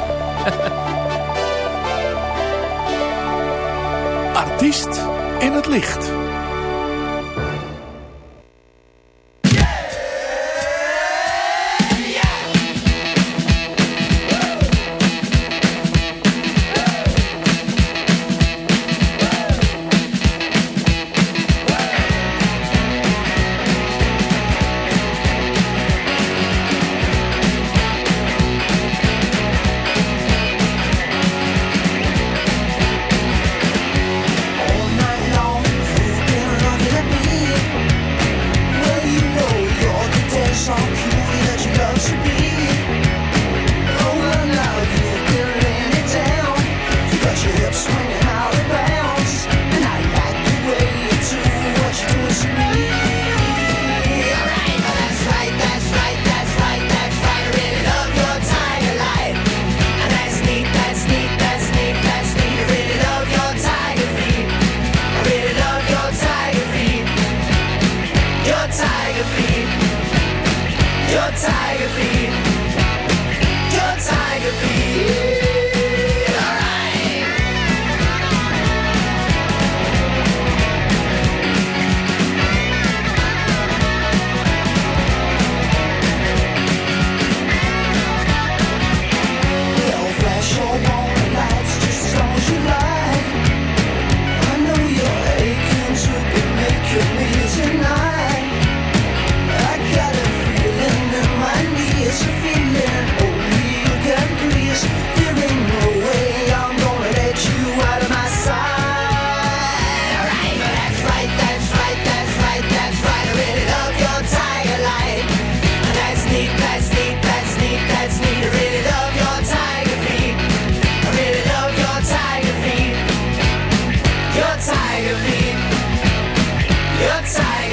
[SPEAKER 5] Artiest in het licht.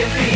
[SPEAKER 9] can feel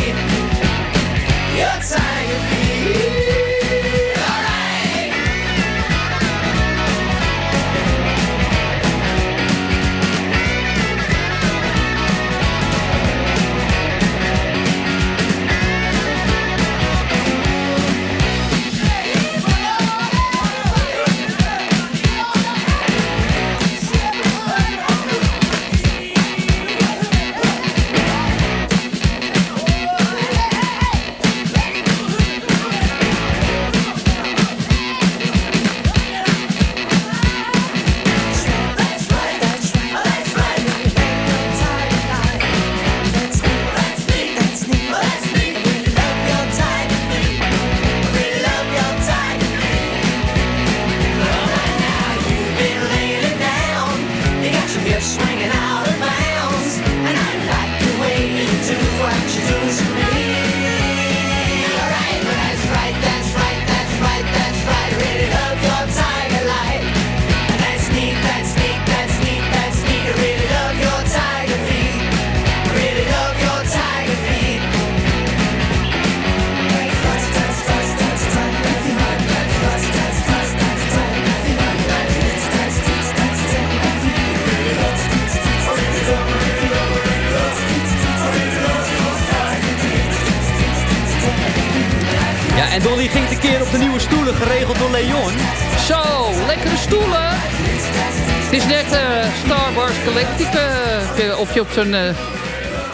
[SPEAKER 9] je op zo'n... eh,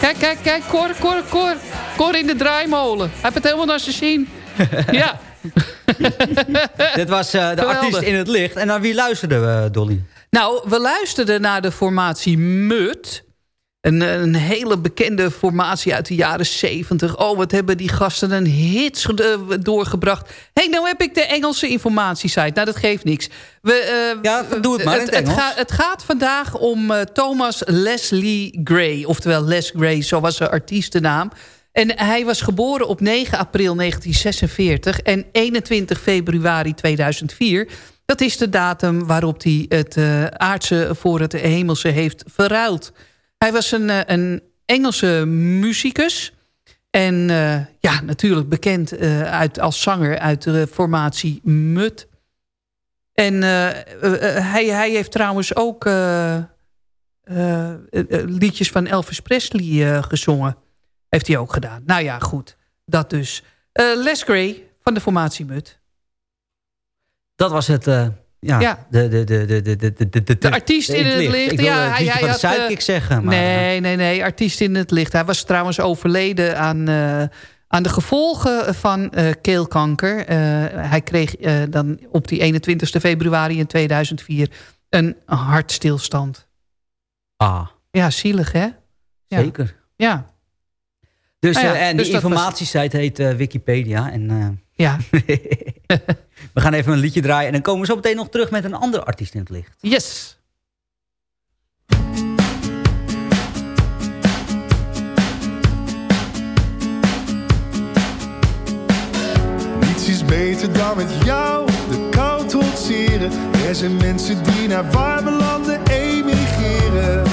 [SPEAKER 9] Kijk, kijk, kijk. Cor, Cor, Cor. Cor in de draaimolen. Hij heeft het helemaal naar zijn zin. [LAUGHS] ja.
[SPEAKER 10] Dit was eh, de
[SPEAKER 9] Geweldig.
[SPEAKER 10] artiest in het licht. En naar wie luisterden we, Dolly?
[SPEAKER 9] Nou, we luisterden naar de formatie Mut. Een, een hele bekende formatie uit de jaren 70. Oh, wat hebben die gasten een hits eh, doorgebracht. Hé, hey, nou heb ik de Engelse informatiesite. Nou, dat geeft niks. We, eh,
[SPEAKER 10] Ja, doe het maar in het Engels.
[SPEAKER 9] gaat- het gaat vandaag om eh, Thomas Leslie Gray. Oftewel Les Gray, zo was zijn artiestennaam. En hij was geboren op 9 april 1946 en 21 februari 2004. Dat is de datum waarop hij het aardse voor het hemelse heeft verruild. Hij was een, eh, een Engelse muzikus. En eh, ja, natuurlijk bekend eh, uit, als zanger uit de formatie Mut. En hij, hij heeft trouwens ook liedjes van Elvis Presley gezongen. Heeft hij ook gedaan. Nou ja, goed. Dat dus. Les Gray van de formatie Mut.
[SPEAKER 10] Dat was het... ja,
[SPEAKER 9] Ja.
[SPEAKER 10] De, de, de, de, de, de, de, de,
[SPEAKER 9] De artiest in het licht.
[SPEAKER 10] Ik wilde
[SPEAKER 9] ja,
[SPEAKER 10] de
[SPEAKER 9] had, eh,
[SPEAKER 10] zeggen. Maar,
[SPEAKER 9] nee, nee, nee. Artiest in het licht. Hij was trouwens overleden aan, eh, aan de gevolgen van eh, keelkanker. Hij kreeg dan op die 21 februari in 2004 een hartstilstand.
[SPEAKER 10] Ah,
[SPEAKER 9] Ja, zielig hè? Ja.
[SPEAKER 10] zeker.
[SPEAKER 9] Ja.
[SPEAKER 10] Dus,
[SPEAKER 9] Nou ja,
[SPEAKER 10] en
[SPEAKER 9] dus
[SPEAKER 10] die
[SPEAKER 9] dat was-
[SPEAKER 10] informatiesite heet Wikipedia. En,
[SPEAKER 9] Ja. [LAUGHS]
[SPEAKER 10] we gaan even een liedje draaien. En dan komen we zo meteen nog terug met een andere artiest in het licht.
[SPEAKER 9] Yes.
[SPEAKER 15] Niets is beter dan met jou de kou trotseren. Er zijn mensen die naar warme landen emigreren.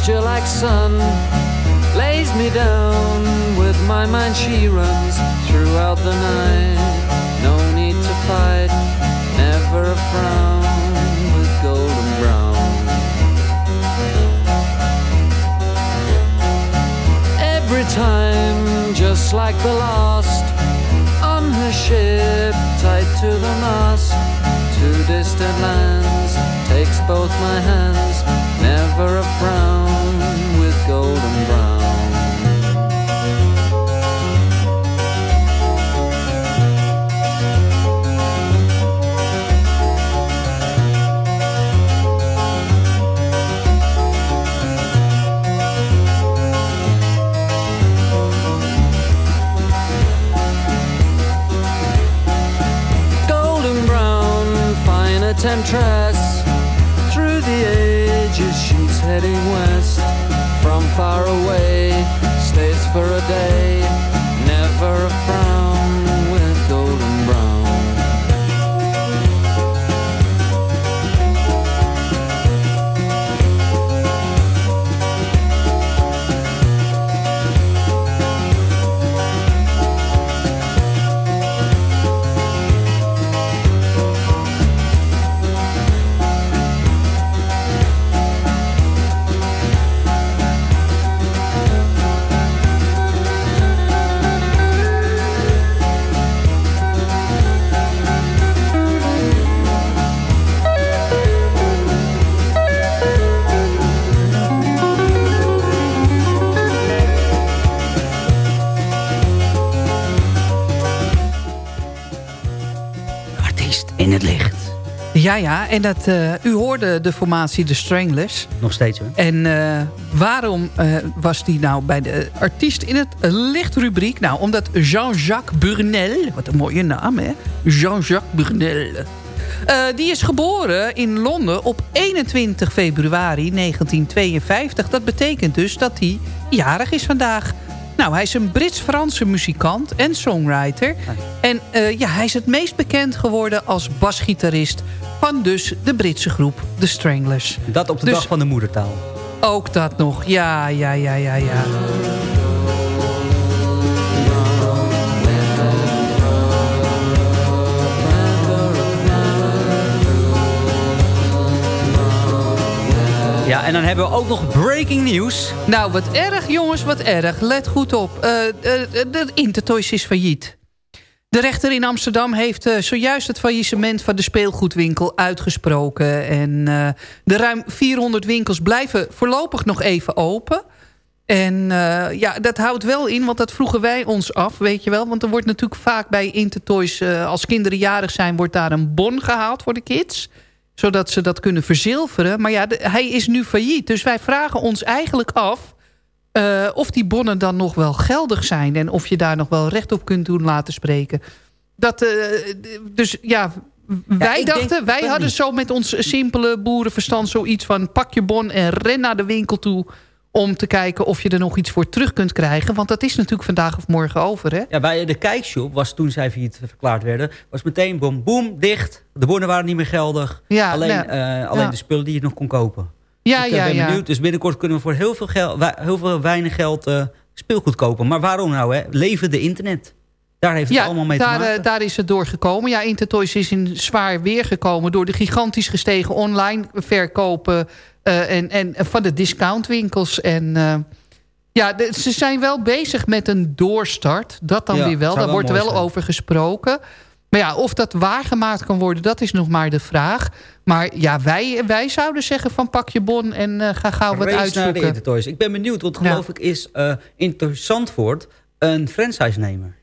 [SPEAKER 16] Texture like sun lays me down with my mind. She runs throughout the night. No need to fight never a frown with golden brown. Every time just like the last on her ship tied to the mast to distant lands takes both my hands never a frown golden brown. Golden brown fine temptress. Through the ages she's heading west far away stays for a day never a frown
[SPEAKER 10] in het licht.
[SPEAKER 9] Ja, ja. En dat, eh, u hoorde de formatie de Stranglers.
[SPEAKER 10] Nog steeds hoor.
[SPEAKER 9] En eh, waarom eh, was die nou bij de artiest in het lichtrubriek? Nou, omdat Jean-Jacques Burnel, wat een mooie naam hè, Jean-Jacques Burnel. die is geboren in Londen op 21 februari 1952. Dat betekent dus dat hij jarig is vandaag. Nou, hij is een Brits-Franse muzikant en songwriter. En eh, ja, hij is het meest bekend geworden als basgitarist... van dus de Britse groep The Stranglers.
[SPEAKER 10] Dat op de
[SPEAKER 9] Dus-
[SPEAKER 10] dag van de moedertaal.
[SPEAKER 9] Ook dat nog, ja, ja, ja, ja, ja.
[SPEAKER 10] Ja, en dan hebben we ook nog breaking news.
[SPEAKER 9] Nou, wat erg jongens, wat erg. Let goed op. Eh, eh, de Intertoys is failliet. De rechter in Amsterdam heeft eh, zojuist het faillissement van de speelgoedwinkel uitgesproken. En de ruim 400 winkels blijven voorlopig nog even open. En ja, dat houdt wel in, want dat vroegen wij ons af, weet je wel. Want er wordt natuurlijk vaak bij Intertoys, als kinderen jarig zijn... wordt daar een bon gehaald voor de kids zodat ze dat kunnen verzilveren. Maar ja, de- hij is nu failliet. Dus wij vragen ons eigenlijk af... eh, of die bonnen dan nog wel geldig zijn... en of je daar nog wel recht op kunt doen laten spreken. Dat, eh, dus ja, wij dachten...
[SPEAKER 10] denk
[SPEAKER 9] wij hadden
[SPEAKER 10] niet.
[SPEAKER 9] zo met ons simpele boerenverstand zoiets van... pak je bon en ren naar de winkel toe... om te kijken of je er nog iets voor terug kunt krijgen. Want dat is natuurlijk vandaag of morgen over, hè?
[SPEAKER 10] Ja, bij de kijkshop was toen zij failliet verklaard werden... was meteen boom, boom, dicht. De bonnen waren niet meer geldig.
[SPEAKER 9] Ja,
[SPEAKER 10] alleen
[SPEAKER 9] nou,
[SPEAKER 10] eh, alleen
[SPEAKER 9] ja.
[SPEAKER 10] de spullen die je nog kon kopen.
[SPEAKER 9] Ja,
[SPEAKER 10] eh,
[SPEAKER 9] ja,
[SPEAKER 10] ben
[SPEAKER 9] ja.
[SPEAKER 10] benieuwd. Dus binnenkort kunnen we voor heel veel, geld, heel veel weinig geld eh, speelgoed kopen. Maar waarom nou, hè? Leven de internet. Daar heeft het allemaal mee
[SPEAKER 9] daar,
[SPEAKER 10] te maken.
[SPEAKER 9] eh, daar is het door gekomen. Ja, Intertoys is in zwaar weer gekomen... door de gigantisch gestegen online verkopen... eh, en, en van de discountwinkels. En eh, ja, de- ze zijn wel bezig met een doorstart. Dat dan
[SPEAKER 10] Ja,
[SPEAKER 9] weer wel. Daar
[SPEAKER 10] wel
[SPEAKER 9] wordt wel
[SPEAKER 10] zijn.
[SPEAKER 9] over gesproken. Maar ja, of dat waargemaakt kan worden, dat is nog maar de vraag. Maar ja, wij, wij zouden zeggen van pak je bon en ga gauw wat
[SPEAKER 10] naar de
[SPEAKER 9] uitzoeken.
[SPEAKER 10] Intertoys. Ik ben benieuwd, want geloof ik is interessant wordt een franchise-nemer.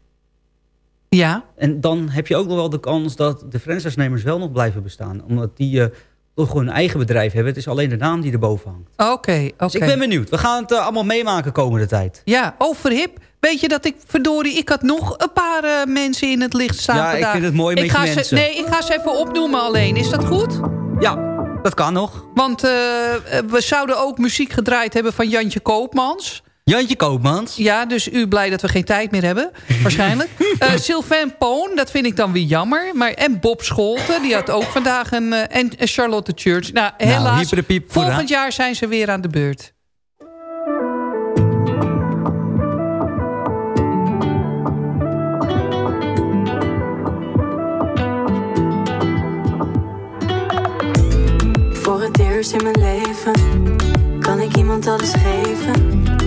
[SPEAKER 9] Ja.
[SPEAKER 10] En dan heb je ook nog wel de kans dat de franchise-nemers wel nog blijven bestaan. Omdat die eh, toch gewoon een eigen bedrijf hebben. Het is alleen de naam die erboven hangt.
[SPEAKER 9] Oké, oké.
[SPEAKER 10] Dus ik ben benieuwd. We gaan het eh, allemaal meemaken komende tijd.
[SPEAKER 9] Ja, over hip. Weet je dat ik, verdorie, ik had nog een paar eh, mensen in het licht staan
[SPEAKER 10] Ja, ik vind het mooi met
[SPEAKER 9] ga ze,
[SPEAKER 10] mensen.
[SPEAKER 9] Nee, ik ga ze even opnoemen alleen. Is dat goed?
[SPEAKER 10] Ja, dat kan nog.
[SPEAKER 9] Want we zouden ook muziek gedraaid hebben van Jantje Koopmans.
[SPEAKER 10] Jantje Koopmans.
[SPEAKER 9] Ja, dus u blij dat we geen tijd meer hebben, [LAUGHS] waarschijnlijk. Eh Sylvain Poon, dat vind ik dan weer jammer. Maar, en Bob Scholten, die had ook vandaag een... eh, en Charlotte Church. Nou, helaas,
[SPEAKER 10] piep voor
[SPEAKER 9] volgend jaar zijn ze weer aan de beurt.
[SPEAKER 17] Voor het eerst in mijn leven kan ik iemand alles geven.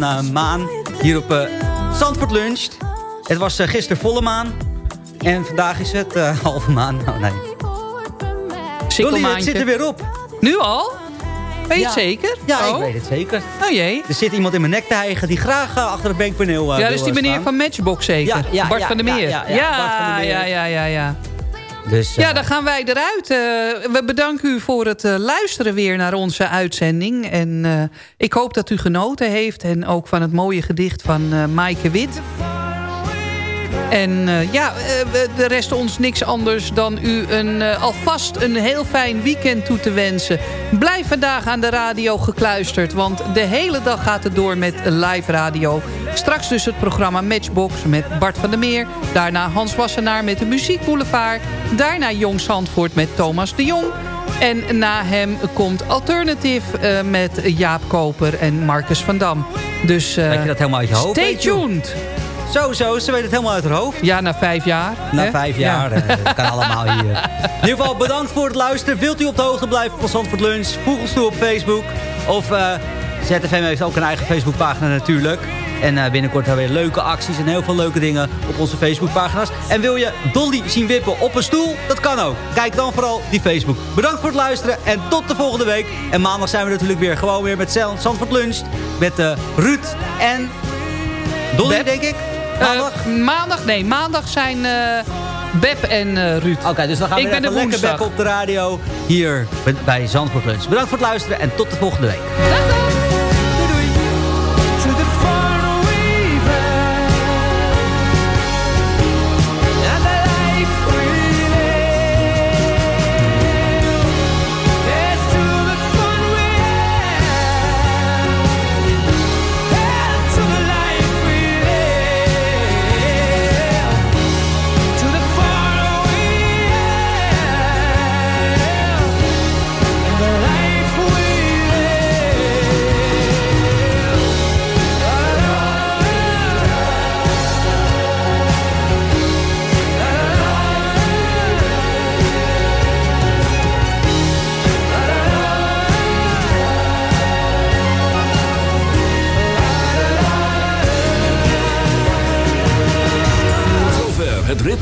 [SPEAKER 17] Van
[SPEAKER 10] Maan. Hier op eh Zandvoort Lunch. Het was eh, gisteren volle maan. En vandaag is het eh, [LAUGHS] halve maan. Oh nee. Dolly, het zit er weer op.
[SPEAKER 9] Nu al? Ben je het
[SPEAKER 10] Ja.
[SPEAKER 9] zeker?
[SPEAKER 10] Ja,
[SPEAKER 9] Oh.
[SPEAKER 10] ik weet het zeker.
[SPEAKER 9] Oh jee.
[SPEAKER 10] Er zit iemand in mijn nek te hijgen die graag achter het bankpaneel
[SPEAKER 9] ja, dat is die meneer
[SPEAKER 10] staan.
[SPEAKER 9] van Matchbox zeker.
[SPEAKER 10] Ja, ja,
[SPEAKER 9] Bart
[SPEAKER 10] ja,
[SPEAKER 9] van der
[SPEAKER 10] ja,
[SPEAKER 9] Meer.
[SPEAKER 10] ja, ja, Bart van der Meer.
[SPEAKER 9] ja, ja, ja, ja.
[SPEAKER 10] Dus, eh,
[SPEAKER 9] Ja, dan gaan wij eruit. Eh, we bedanken u voor het eh, luisteren weer naar onze uitzending. En eh, ik hoop dat u genoten heeft. En ook van het mooie gedicht van Maaike Wit. En eh, ja, eh, we- er rest ons niks anders dan u een, eh, alvast een heel fijn weekend toe te wensen. Blijf vandaag aan de radio gekluisterd, want de hele dag gaat het door met live radio. Straks dus het programma Matchbox met Bart van der Meer. Daarna Hans Wassenaar met de Muziek Boulevard. Daarna Jong Zandvoort met Thomas de Jong. En na hem komt Alternative eh, met Jaap Koper en Marcus van Dam. Dus eh,
[SPEAKER 10] Weet je dat helemaal uit je hoofd?
[SPEAKER 9] stay tuned.
[SPEAKER 10] Zo, zo, ze weet het helemaal uit haar hoofd.
[SPEAKER 9] Ja, na vijf jaar.
[SPEAKER 10] Na
[SPEAKER 9] hè?
[SPEAKER 10] vijf jaar,
[SPEAKER 9] Ja.
[SPEAKER 10] eh, dat [LAUGHS] kan allemaal hier. In ieder geval bedankt voor het luisteren. Wilt u op de hoogte blijven van Zandvoort Lunch? Voeg ons toe op Facebook. Of eh, ZFM heeft ook een eigen Facebookpagina natuurlijk. En eh, binnenkort hebben we weer leuke acties en heel veel leuke dingen op onze Facebookpagina's. En wil je Dolly zien wippen op een stoel? Dat kan ook. Kijk dan vooral die Facebook. Bedankt voor het luisteren en tot de volgende week. En maandag zijn we natuurlijk weer gewoon weer met Zand- Zandvoort Lunch. Met Ruud en Dolly, denk ik.
[SPEAKER 9] Maandag? maandag? Nee, maandag zijn eh Beb en eh, Ruud.
[SPEAKER 10] Oké, dus dan gaan we
[SPEAKER 9] Ik ben er
[SPEAKER 10] lekker back op de radio. Hier bij- bij Zandvoort Lunch. Bedankt voor het luisteren en tot de volgende week.